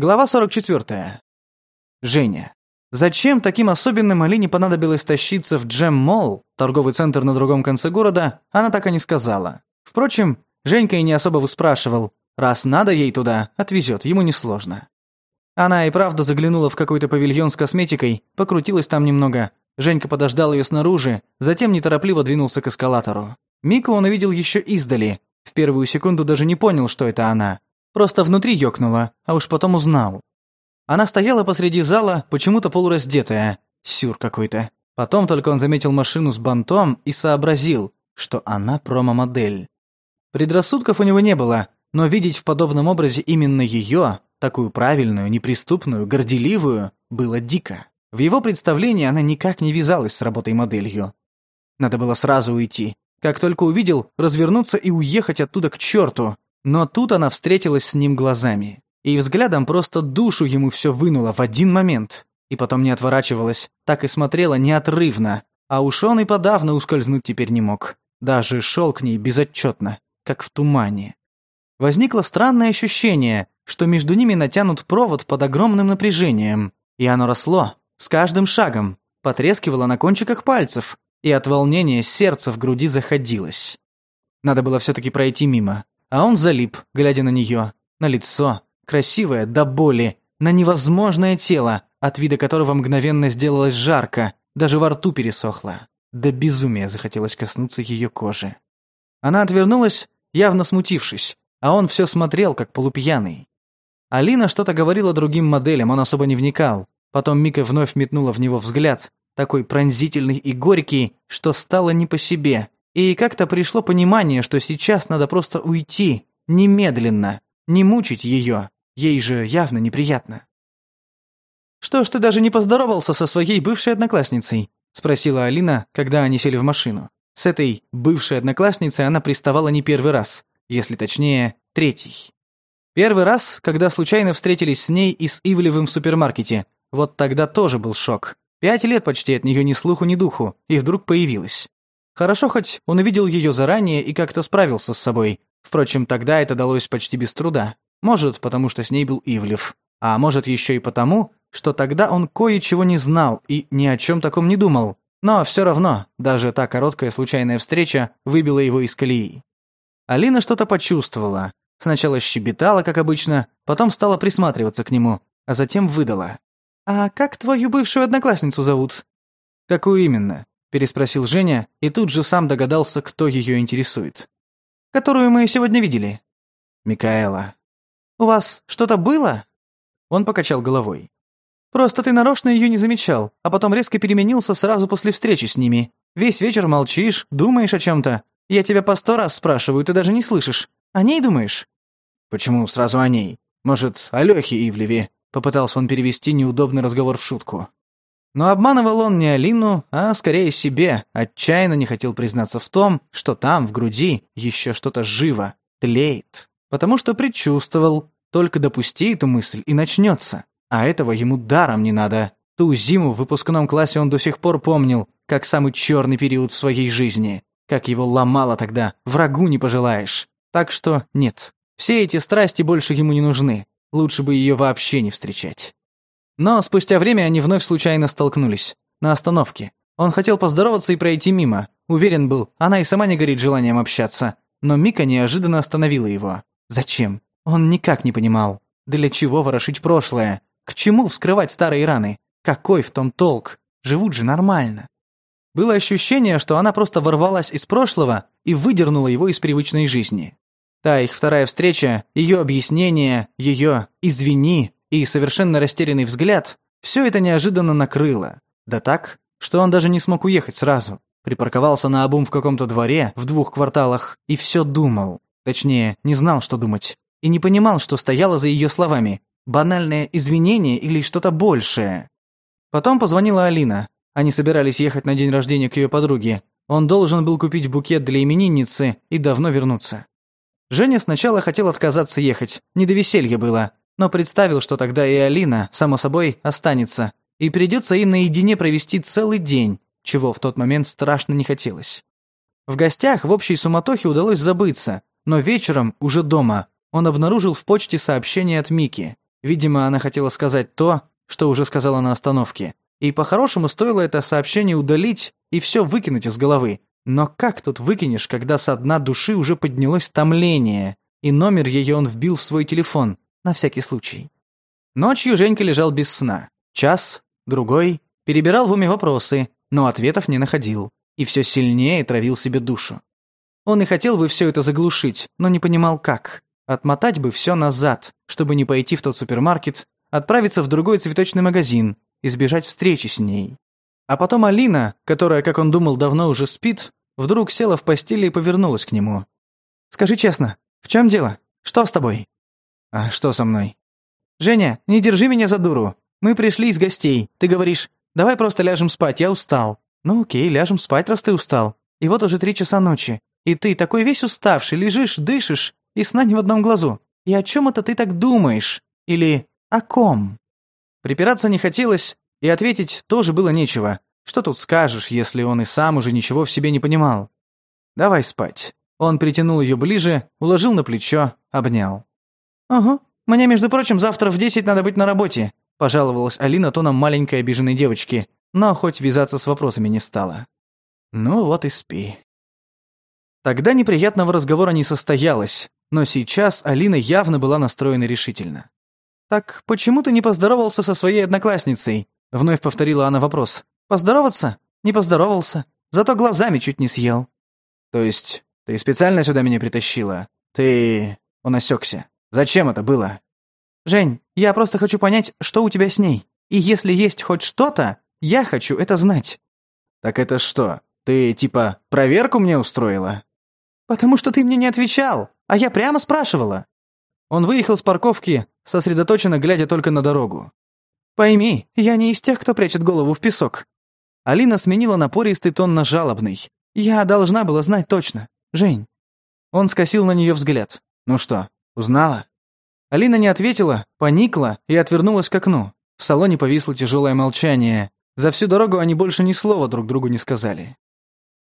Глава 44. Женя. Зачем таким особенным Алине понадобилось тащиться в Джем-молл, торговый центр на другом конце города, она так и не сказала. Впрочем, Женька и не особо выспрашивал. Раз надо ей туда, отвезет, ему несложно. Она и правда заглянула в какой-то павильон с косметикой, покрутилась там немного. Женька подождал ее снаружи, затем неторопливо двинулся к эскалатору. Мику он увидел еще издали. В первую секунду даже не понял, что это она. Просто внутри ёкнуло, а уж потом узнал. Она стояла посреди зала, почему-то полураздетая. Сюр какой-то. Потом только он заметил машину с бантом и сообразил, что она промо-модель. Предрассудков у него не было, но видеть в подобном образе именно её, такую правильную, неприступную, горделивую, было дико. В его представлении она никак не вязалась с работой моделью. Надо было сразу уйти. Как только увидел, развернуться и уехать оттуда к чёрту. Но тут она встретилась с ним глазами. И взглядом просто душу ему все вынула в один момент. И потом не отворачивалась, так и смотрела неотрывно. А уж он и подавно ускользнуть теперь не мог. Даже шел к ней безотчетно, как в тумане. Возникло странное ощущение, что между ними натянут провод под огромным напряжением. И оно росло, с каждым шагом, потрескивало на кончиках пальцев, и от волнения сердце в груди заходилось. Надо было все таки пройти мимо, а он залип, глядя на нее, на лицо, красивое до боли, на невозможное тело, от вида которого мгновенно сделалось жарко, даже во рту пересохло. До безумия захотелось коснуться ее кожи. Она отвернулась, явно смутившись, а он все смотрел, как полупьяный. Алина что-то говорила другим моделям, он особо не вникал. Потом Мика вновь метнула в него взгляд, такой пронзительный и горький, что стало не по себе, и как-то пришло понимание, что сейчас надо просто уйти, немедленно, не мучить ее, ей же явно неприятно. «Что ж ты даже не поздоровался со своей бывшей одноклассницей?» – спросила Алина, когда они сели в машину. С этой бывшей одноклассницей она приставала не первый раз, если точнее, третий. Первый раз, когда случайно встретились с ней и с Ивлевым в супермаркете, вот тогда тоже был шок. Пять лет почти от нее ни слуху, ни духу, и вдруг появилась. Хорошо хоть он увидел ее заранее и как-то справился с собой. Впрочем, тогда это далось почти без труда. Может, потому что с ней был Ивлев. А может, еще и потому, что тогда он кое-чего не знал и ни о чем таком не думал. Но все равно, даже та короткая случайная встреча выбила его из колеи. Алина что-то почувствовала. Сначала щебетала, как обычно, потом стала присматриваться к нему, а затем выдала. «А как твою бывшую одноклассницу зовут?» «Какую именно?» — переспросил Женя и тут же сам догадался, кто ее интересует. «Которую мы сегодня видели». «Микаэла». «У вас что-то было?» Он покачал головой. «Просто ты нарочно ее не замечал, а потом резко переменился сразу после встречи с ними. Весь вечер молчишь, думаешь о чем-то. Я тебя по сто раз спрашиваю, ты даже не слышишь. О ней думаешь?» «Почему сразу о ней? Может, о Лехе Ивлеве?» Попытался он перевести неудобный разговор в шутку. Но обманывал он не Алину, а скорее себе, отчаянно не хотел признаться в том, что там, в груди, еще что-то живо, тлеет. Потому что предчувствовал, только допусти эту мысль и начнется. А этого ему даром не надо. Ту зиму в выпускном классе он до сих пор помнил, как самый черный период в своей жизни. Как его ломало тогда, врагу не пожелаешь. Так что нет, все эти страсти больше ему не нужны. Лучше бы ее вообще не встречать. Но спустя время они вновь случайно столкнулись. На остановке. Он хотел поздороваться и пройти мимо. Уверен был, она и сама не горит желанием общаться. Но Мика неожиданно остановила его. Зачем? Он никак не понимал. Для чего ворошить прошлое? К чему вскрывать старые раны? Какой в том толк? Живут же нормально. Было ощущение, что она просто ворвалась из прошлого и выдернула его из привычной жизни. Та их вторая встреча, ее объяснение, ее «извини» и совершенно растерянный взгляд все это неожиданно накрыло. Да так, что он даже не смог уехать сразу. Припарковался на обум в каком-то дворе в двух кварталах и все думал. Точнее, не знал, что думать. И не понимал, что стояло за ее словами. Банальное извинение или что-то большее. Потом позвонила Алина. Они собирались ехать на день рождения к ее подруге. Он должен был купить букет для именинницы и давно вернуться. Женя сначала хотел отказаться ехать, не до веселья было, но представил, что тогда и Алина, само собой, останется, и придется им наедине провести целый день, чего в тот момент страшно не хотелось. В гостях в общей суматохе удалось забыться, но вечером, уже дома, он обнаружил в почте сообщение от Мики. Видимо, она хотела сказать то, что уже сказала на остановке. И по-хорошему стоило это сообщение удалить и все выкинуть из головы. Но как тут выкинешь, когда со дна души уже поднялось томление, и номер ее он вбил в свой телефон, на всякий случай. Ночью Женька лежал без сна. Час, другой, перебирал в уме вопросы, но ответов не находил. И все сильнее травил себе душу. Он и хотел бы все это заглушить, но не понимал как. Отмотать бы все назад, чтобы не пойти в тот супермаркет, отправиться в другой цветочный магазин, избежать встречи с ней. А потом Алина, которая, как он думал, давно уже спит, вдруг села в постели и повернулась к нему. «Скажи честно, в чем дело? Что с тобой?» «А что со мной?» «Женя, не держи меня за дуру. Мы пришли из гостей. Ты говоришь, давай просто ляжем спать, я устал. Ну окей, ляжем спать, раз ты устал. И вот уже три часа ночи. И ты такой весь уставший, лежишь, дышишь, и сна не в одном глазу. И о чем это ты так думаешь? Или о ком?» Припираться не хотелось, и ответить тоже было нечего. Что тут скажешь, если он и сам уже ничего в себе не понимал? «Давай спать». Он притянул ее ближе, уложил на плечо, обнял. «Ага, мне, между прочим, завтра в 10 надо быть на работе», – пожаловалась Алина тоном маленькой обиженной девочки, но хоть вязаться с вопросами не стала. «Ну вот и спи». Тогда неприятного разговора не состоялось, но сейчас Алина явно была настроена решительно. «Так почему ты не поздоровался со своей одноклассницей?» – вновь повторила она вопрос. «Поздороваться? Не поздоровался. Зато глазами чуть не съел». «То есть ты специально сюда меня притащила? Ты...» – он осекся. Зачем это было? Жень, я просто хочу понять, что у тебя с ней. И если есть хоть что-то, я хочу это знать. Так это что? Ты типа проверку мне устроила? Потому что ты мне не отвечал, а я прямо спрашивала. Он выехал с парковки, сосредоточенно глядя только на дорогу. Пойми, я не из тех, кто прячет голову в песок. Алина сменила напористый тон на жалобный. Я должна была знать точно. Жень. Он скосил на нее взгляд. Ну что, Узнала?» Алина не ответила, поникла и отвернулась к окну. В салоне повисло тяжелое молчание. За всю дорогу они больше ни слова друг другу не сказали.